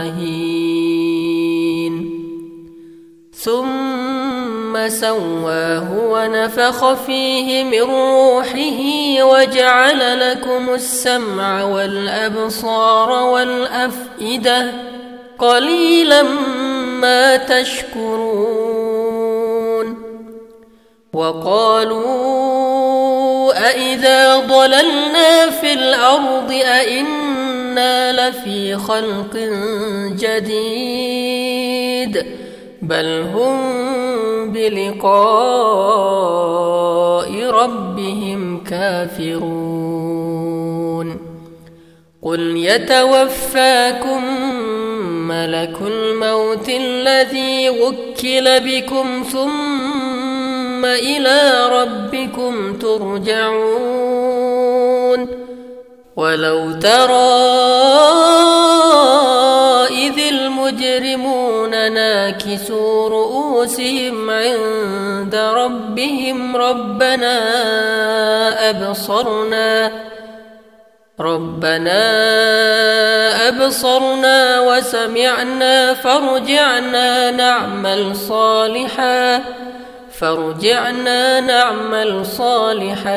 مهين ثم سواه ونفخ فيه من روحه وجعل لكم السمع والأبصار والأفئدة قليلا ما تشكرون. وقالوا أإذا ضللنا في الأرض أإنا لفي خلق جديد بل هم بلقاء ربهم كافرون قل يتوفاكم ملك الموت الذي وكل بكم ثم إلى ربكم ترجعون ولو ترى إذ المجرمون ناكسوا رؤوسهم عند ربهم ربنا أبصرنا ربنا أبصرنا وسمعنا فارجعنا نعمل صالحا فارجعنا نعمل صالحا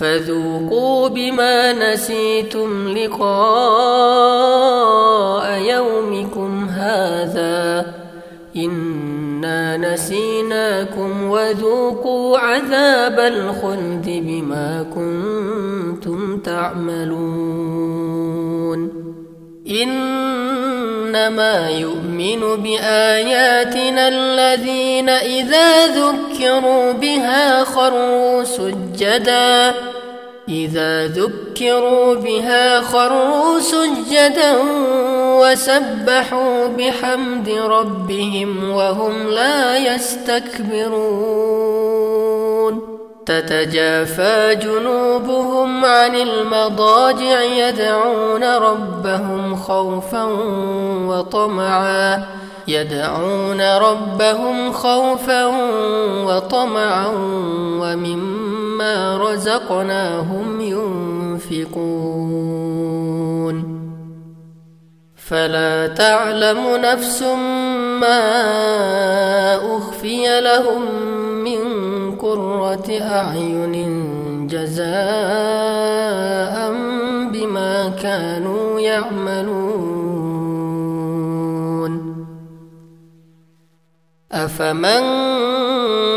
فذوقوا بما نسيتم لقاء يومكم هذا إنا نسيناكم وذوقوا عذاب الخلد بما كنتم تعملون إنما يؤمن بآياتنا الذين إذا ذكروا بها خروا سجداً إذا ذكروا بها خروا سجدا وسبحوا بحمد ربهم وهم لا يستكبرون. تتجافى جنوبهم عن المضاجع يدعون ربهم خوفا وطمعا. يدعون ربهم خوفا وطمعا ومما رزقناهم ينفقون فلا تعلم نفس ما اخفي لهم من قره اعين جزاء بما كانوا يعملون أفمن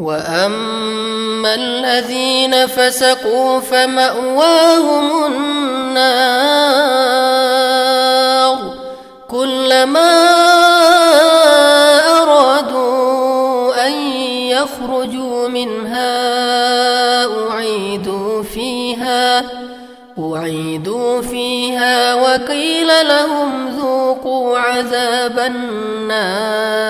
واما الذين فسقوا فماواهم النار كلما ارادوا ان يخرجوا منها اعيدوا فيها أعيدوا فيها وقيل لهم ذوقوا عذاب النار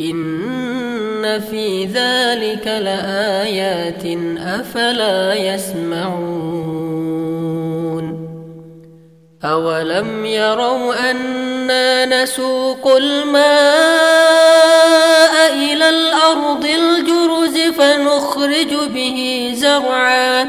إن في ذلك لآيات أفلا يسمعون أولم يروا أنا نسوق الماء إلى الأرض الجرز فنخرج به زرعا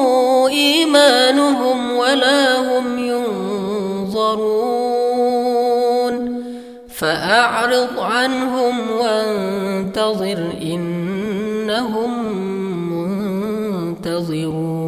إيمانهم ولا هم ينظرون فأعرض عنهم وانتظر إنهم منتظرون